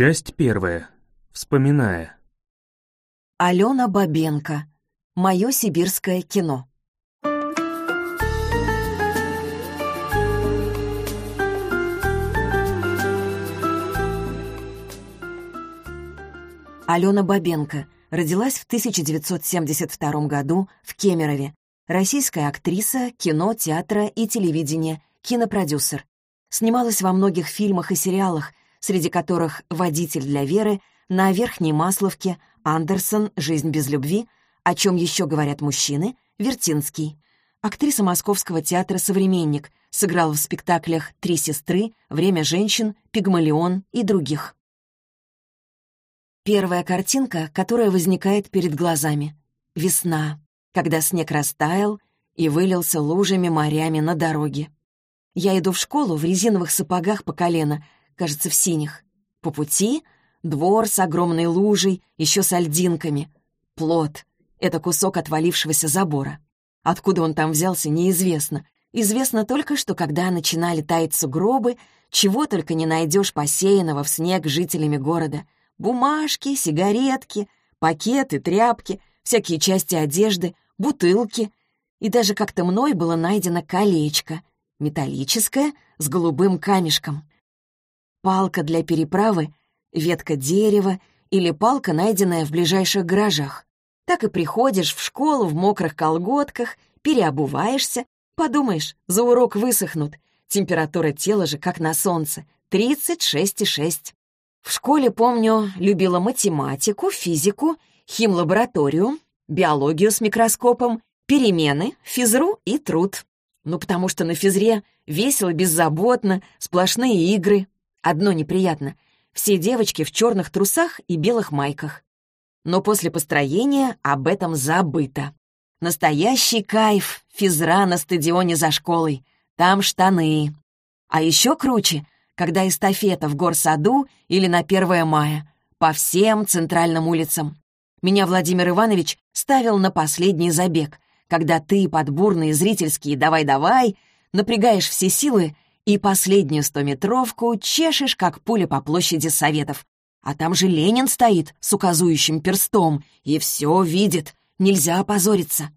Часть первая. Вспоминая. Алена Бабенко. Мое сибирское кино. Алена Бабенко родилась в 1972 году в Кемерове. Российская актриса, кино, театра и телевидения, кинопродюсер. Снималась во многих фильмах и сериалах, среди которых «Водитель для Веры», «На Верхней Масловке», «Андерсон», «Жизнь без любви», «О чем еще говорят мужчины», «Вертинский». Актриса Московского театра «Современник», сыграла в спектаклях «Три сестры», «Время женщин», «Пигмалион» и других. Первая картинка, которая возникает перед глазами. Весна, когда снег растаял и вылился лужами морями на дороге. Я иду в школу в резиновых сапогах по колено, кажется, в синих. По пути — двор с огромной лужей, еще с альдинками. Плод — это кусок отвалившегося забора. Откуда он там взялся, неизвестно. Известно только, что когда начинали таять сугробы, чего только не найдешь посеянного в снег жителями города — Бумажки, сигаретки, пакеты, тряпки, всякие части одежды, бутылки. И даже как-то мной было найдено колечко, металлическое, с голубым камешком. Палка для переправы, ветка дерева или палка, найденная в ближайших гаражах. Так и приходишь в школу в мокрых колготках, переобуваешься, подумаешь, за урок высохнут. Температура тела же как на солнце, 36,6. В школе, помню, любила математику, физику, химлабораторию, биологию с микроскопом, перемены, физру и труд. Ну, потому что на физре весело, беззаботно, сплошные игры. Одно неприятно — все девочки в черных трусах и белых майках. Но после построения об этом забыто. Настоящий кайф — физра на стадионе за школой. Там штаны. А еще круче — когда эстафета в горсаду или на 1 мая, по всем центральным улицам. Меня Владимир Иванович ставил на последний забег, когда ты под бурные зрительские «давай-давай» напрягаешь все силы и последнюю стометровку чешешь, как пуля по площади Советов. А там же Ленин стоит с указующим перстом и все видит, нельзя опозориться.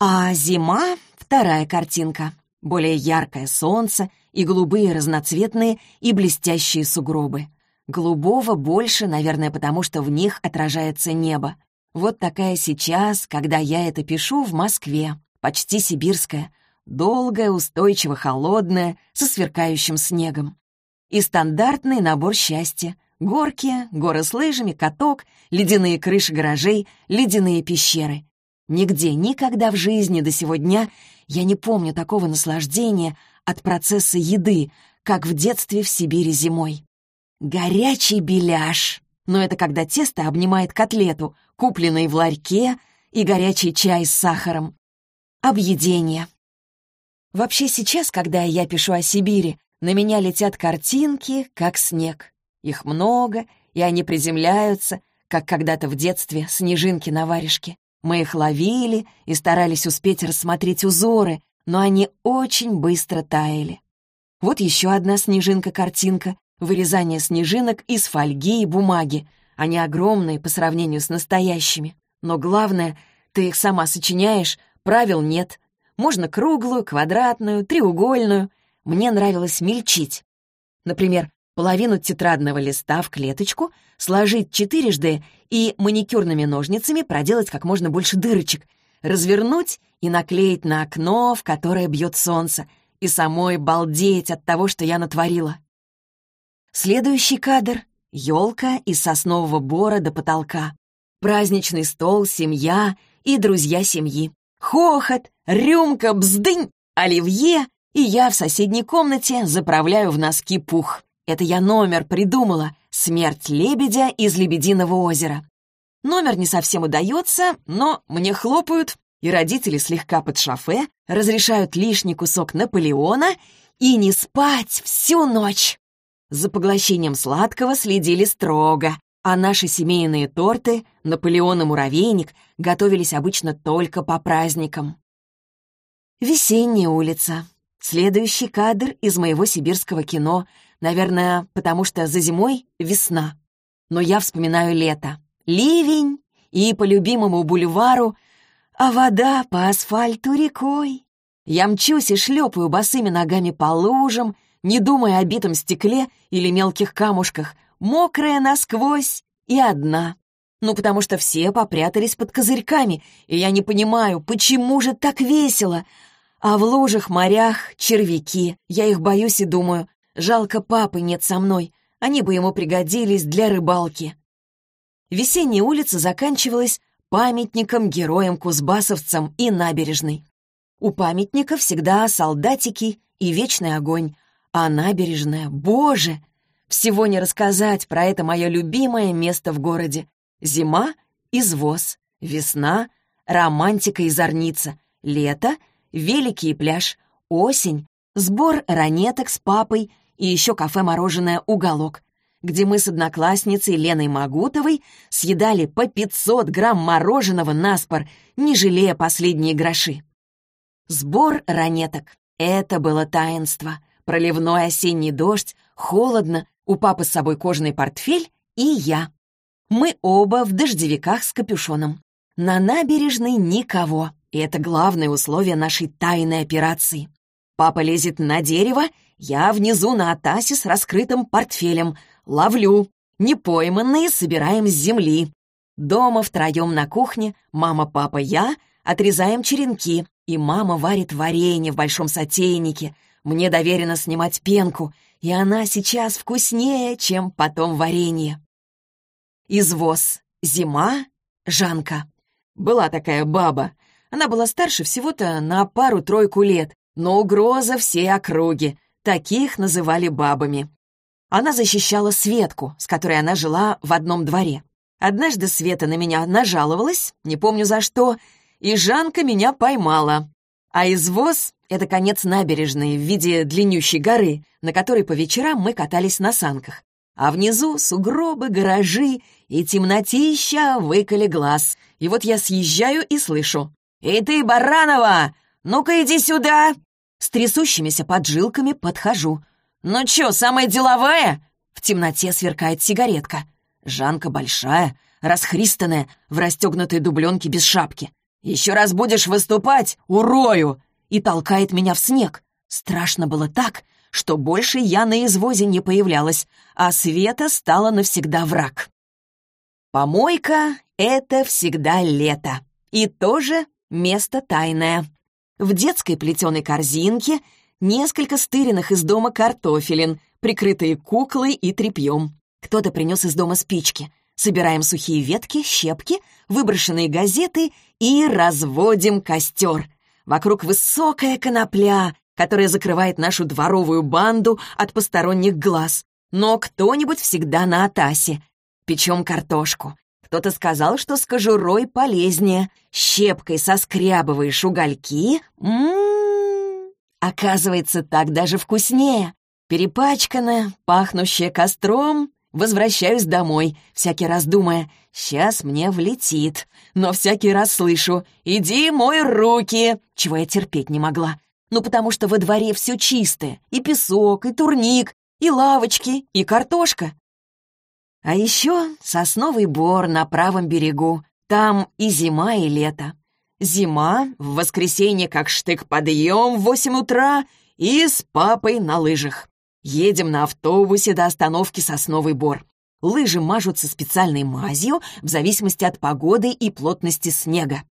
А зима — вторая картинка. Более яркое солнце и голубые разноцветные и блестящие сугробы. Голубого больше, наверное, потому что в них отражается небо. Вот такая сейчас, когда я это пишу в Москве, почти сибирская, долгая, устойчиво холодная, со сверкающим снегом. И стандартный набор счастья. Горки, горы с лыжами, каток, ледяные крыши гаражей, ледяные пещеры. Нигде, никогда в жизни до сего дня я не помню такого наслаждения от процесса еды, как в детстве в Сибири зимой. Горячий беляш. Но это когда тесто обнимает котлету, купленный в ларьке, и горячий чай с сахаром. Объедение. Вообще сейчас, когда я пишу о Сибири, на меня летят картинки, как снег. Их много, и они приземляются, как когда-то в детстве снежинки на варежке. Мы их ловили и старались успеть рассмотреть узоры, но они очень быстро таяли. Вот еще одна снежинка-картинка — вырезание снежинок из фольги и бумаги. Они огромные по сравнению с настоящими. Но главное, ты их сама сочиняешь, правил нет. Можно круглую, квадратную, треугольную. Мне нравилось мельчить. Например, половину тетрадного листа в клеточку, сложить четырежды и маникюрными ножницами проделать как можно больше дырочек, развернуть и наклеить на окно, в которое бьет солнце, и самой балдеть от того, что я натворила. Следующий кадр — елка из соснового бора до потолка. Праздничный стол, семья и друзья семьи. Хохот, рюмка, бздынь, оливье, и я в соседней комнате заправляю в носки пух. Это я номер придумала. «Смерть лебедя из Лебединого озера». Номер не совсем удается, но мне хлопают, и родители слегка под шофе разрешают лишний кусок Наполеона и не спать всю ночь. За поглощением сладкого следили строго, а наши семейные торты, Наполеон и муравейник, готовились обычно только по праздникам. Весенняя улица. Следующий кадр из моего сибирского кино Наверное, потому что за зимой весна. Но я вспоминаю лето. Ливень и по любимому бульвару, а вода по асфальту рекой. Я мчусь и шлепаю босыми ногами по лужам, не думая о битом стекле или мелких камушках, мокрая насквозь и одна. Ну, потому что все попрятались под козырьками, и я не понимаю, почему же так весело. А в лужах, морях червяки. Я их боюсь и думаю, жалко папы нет со мной, они бы ему пригодились для рыбалки. Весенняя улица заканчивалась памятником героям-кузбассовцам и набережной. У памятника всегда солдатики и вечный огонь, а набережная, боже! Всего не рассказать про это мое любимое место в городе. Зима — извоз, весна — романтика и зорница, лето — великий пляж, осень — сбор ранеток с папой и еще кафе-мороженое «Уголок», где мы с одноклассницей Леной Магутовой съедали по 500 грамм мороженого на спор, не жалея последние гроши. Сбор ранеток — это было таинство. Проливной осенний дождь, холодно, у папы с собой кожаный портфель и я. Мы оба в дождевиках с капюшоном. На набережной никого, и это главное условие нашей тайной операции. Папа лезет на дерево, я внизу на атасе с раскрытым портфелем. Ловлю. Непойманные собираем с земли. Дома втроем на кухне, мама, папа, я, отрезаем черенки, и мама варит варенье в большом сотейнике. Мне доверено снимать пенку, и она сейчас вкуснее, чем потом варенье. Извоз. Зима. Жанка. Была такая баба. Она была старше всего-то на пару-тройку лет, но угроза всей округи. Таких называли бабами. Она защищала Светку, с которой она жила в одном дворе. Однажды Света на меня нажаловалась, не помню за что, и Жанка меня поймала. А извоз — это конец набережной в виде длиннющей горы, на которой по вечерам мы катались на санках. А внизу сугробы, гаражи и темнотища выколи глаз. И вот я съезжаю и слышу. «Эй ты, Баранова! Ну-ка иди сюда!» С трясущимися поджилками подхожу. «Ну чё, самая деловая?» В темноте сверкает сигаретка. Жанка большая, расхристанная, в расстегнутой дубленке без шапки. «Еще раз будешь выступать, урою!» И толкает меня в снег. Страшно было так, что больше я на извозе не появлялась, а Света стала навсегда враг. Помойка — это всегда лето. И тоже место тайное. В детской плетеной корзинке несколько стыренных из дома картофелин, прикрытые куклой и тряпьем. Кто-то принес из дома спички. Собираем сухие ветки, щепки, выброшенные газеты и разводим костер. Вокруг высокая конопля, которая закрывает нашу дворовую банду от посторонних глаз. Но кто-нибудь всегда на атасе. Печем картошку. Кто-то сказал, что с кожурой полезнее. Щепкой соскрябываешь угольки. Ммм, оказывается, так даже вкуснее. Перепачканная, пахнущая костром, возвращаюсь домой, всякий раз думая, сейчас мне влетит. Но всякий раз слышу «Иди мой руки!» чего я терпеть не могла. Ну, потому что во дворе все чистое. И песок, и турник, и лавочки, и картошка. А еще сосновый бор на правом берегу. Там и зима, и лето. Зима, в воскресенье как штык подъем в восемь утра и с папой на лыжах. Едем на автобусе до остановки Сосновый Бор. Лыжи мажутся специальной мазью в зависимости от погоды и плотности снега.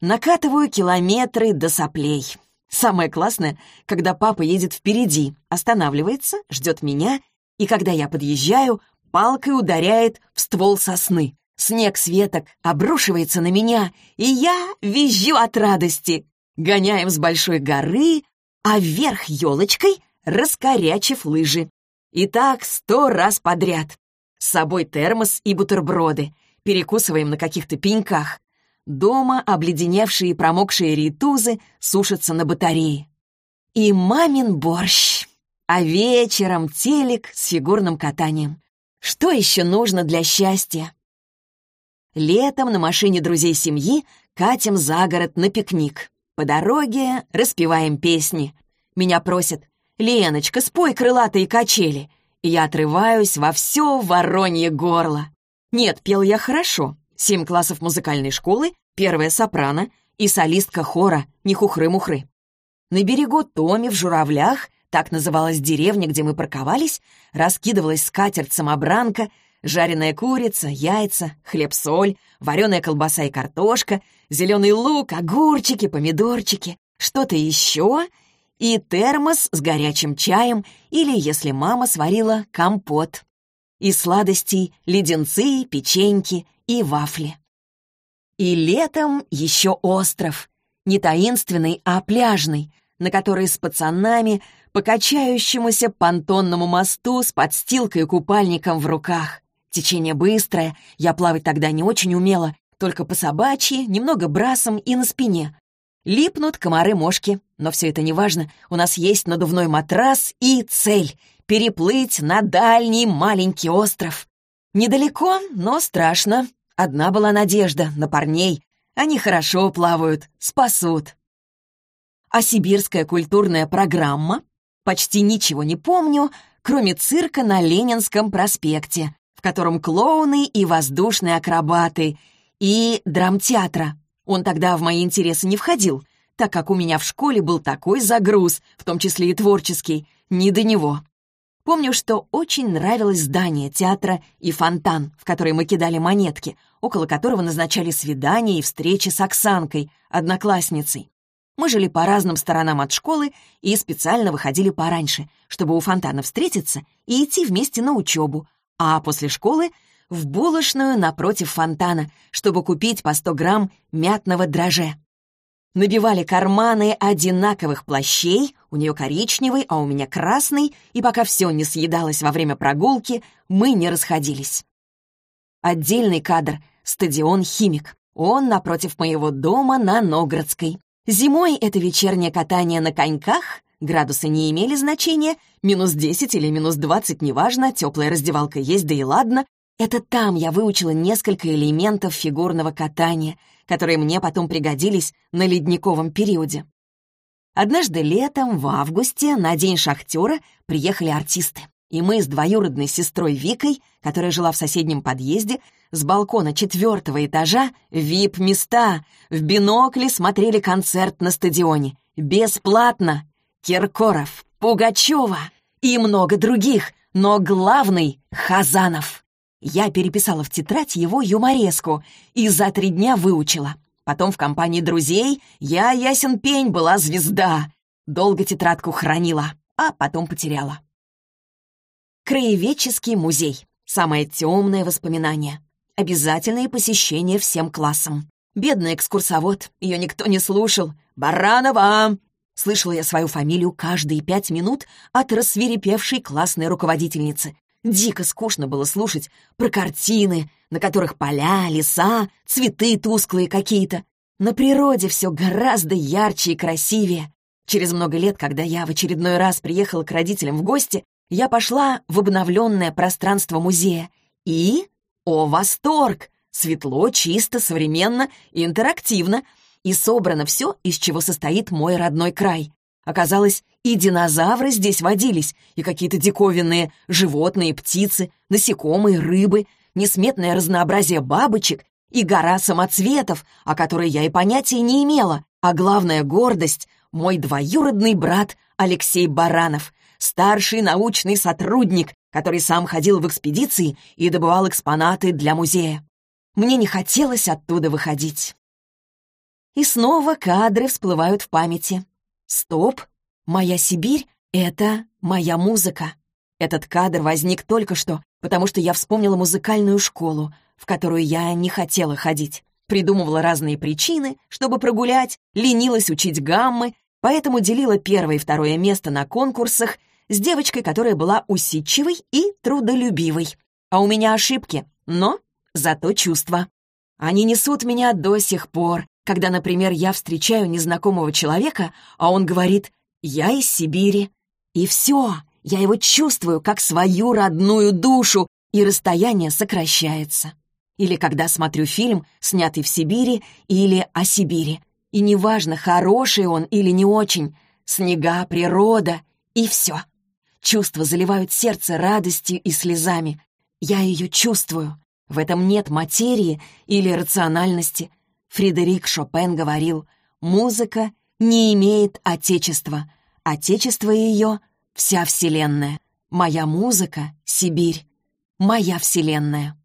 Накатываю километры до соплей. Самое классное, когда папа едет впереди, останавливается, ждет меня, и когда я подъезжаю, палкой ударяет в ствол сосны. Снег с веток обрушивается на меня, и я визжу от радости. Гоняем с большой горы, а вверх елочкой раскорячив лыжи. И так сто раз подряд. С собой термос и бутерброды. Перекусываем на каких-то пеньках. Дома обледеневшие и промокшие ритузы сушатся на батарее. И мамин борщ. А вечером телек с фигурным катанием. Что еще нужно для счастья? Летом на машине друзей семьи катим за город на пикник. По дороге распеваем песни. Меня просят «Леночка, спой крылатые качели». я отрываюсь во все воронье горло. Нет, пел я хорошо. Семь классов музыкальной школы, первая сопрано и солистка хора «Не хухры-мухры». На берегу Томи в Журавлях, так называлась деревня, где мы парковались, раскидывалась скатерть-самобранка, жареная курица, яйца, хлеб-соль, вареная колбаса и картошка, зеленый лук, огурчики, помидорчики, что-то еще и термос с горячим чаем или, если мама сварила, компот. И сладостей, леденцы, печеньки и вафли. И летом еще остров. Не таинственный, а пляжный, на который с пацанами по качающемуся понтонному мосту с подстилкой и купальником в руках. Течение быстрое, я плавать тогда не очень умела, только по собачьи, немного брасом и на спине. Липнут комары-мошки, но все это не важно. У нас есть надувной матрас и цель — переплыть на дальний маленький остров. Недалеко, но страшно. Одна была надежда на парней. Они хорошо плавают, спасут. А сибирская культурная программа? Почти ничего не помню, кроме цирка на Ленинском проспекте, в котором клоуны и воздушные акробаты, и драмтеатра. Он тогда в мои интересы не входил, так как у меня в школе был такой загруз, в том числе и творческий, не до него. Помню, что очень нравилось здание театра и фонтан, в который мы кидали монетки, около которого назначали свидания и встречи с Оксанкой, одноклассницей. Мы жили по разным сторонам от школы и специально выходили пораньше, чтобы у фонтана встретиться и идти вместе на учебу, а после школы — в булочную напротив фонтана, чтобы купить по 100 грамм мятного драже набивали карманы одинаковых плащей, у нее коричневый, а у меня красный, и пока все не съедалось во время прогулки, мы не расходились. Отдельный кадр — стадион «Химик». Он напротив моего дома на Ноградской. Зимой это вечернее катание на коньках, градусы не имели значения, минус 10 или минус 20, неважно, теплая раздевалка есть, да и ладно. Это там я выучила несколько элементов фигурного катания — которые мне потом пригодились на ледниковом периоде. Однажды летом, в августе, на День шахтера приехали артисты. И мы с двоюродной сестрой Викой, которая жила в соседнем подъезде, с балкона четвертого этажа, вип-места, в бинокле смотрели концерт на стадионе. Бесплатно. Киркоров, Пугачева и много других, но главный — Хазанов. Я переписала в тетрадь его юмореску и за три дня выучила. Потом в компании друзей я, ясен пень, была звезда. Долго тетрадку хранила, а потом потеряла. Краеведческий музей. Самое темное воспоминание. Обязательное посещение всем классам. Бедный экскурсовод, ее никто не слушал. «Баранова!» Слышала я свою фамилию каждые пять минут от рассверепевшей классной руководительницы. Дико скучно было слушать про картины, на которых поля, леса, цветы тусклые какие-то. На природе все гораздо ярче и красивее. Через много лет, когда я в очередной раз приехала к родителям в гости, я пошла в обновленное пространство музея. И... О, восторг! Светло, чисто, современно и интерактивно. И собрано все, из чего состоит мой родной край. Оказалось, и динозавры здесь водились, и какие-то диковинные животные, птицы, насекомые, рыбы, несметное разнообразие бабочек и гора самоцветов, о которой я и понятия не имела, а главная гордость — мой двоюродный брат Алексей Баранов, старший научный сотрудник, который сам ходил в экспедиции и добывал экспонаты для музея. Мне не хотелось оттуда выходить. И снова кадры всплывают в памяти. Стоп! Моя Сибирь — это моя музыка. Этот кадр возник только что, потому что я вспомнила музыкальную школу, в которую я не хотела ходить. Придумывала разные причины, чтобы прогулять, ленилась учить гаммы, поэтому делила первое и второе место на конкурсах с девочкой, которая была усидчивой и трудолюбивой. А у меня ошибки, но зато чувства. Они несут меня до сих пор, когда, например, я встречаю незнакомого человека, а он говорит «Я из Сибири». И все, я его чувствую как свою родную душу, и расстояние сокращается. Или когда смотрю фильм, снятый в Сибири или о Сибири. И неважно, хороший он или не очень, снега, природа и все. Чувства заливают сердце радостью и слезами. Я ее чувствую. В этом нет материи или рациональности. Фредерик Шопен говорил, музыка не имеет отечества. Отечество ее — вся Вселенная. Моя музыка — Сибирь. Моя Вселенная.